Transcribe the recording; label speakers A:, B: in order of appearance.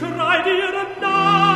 A: schrei dir nach.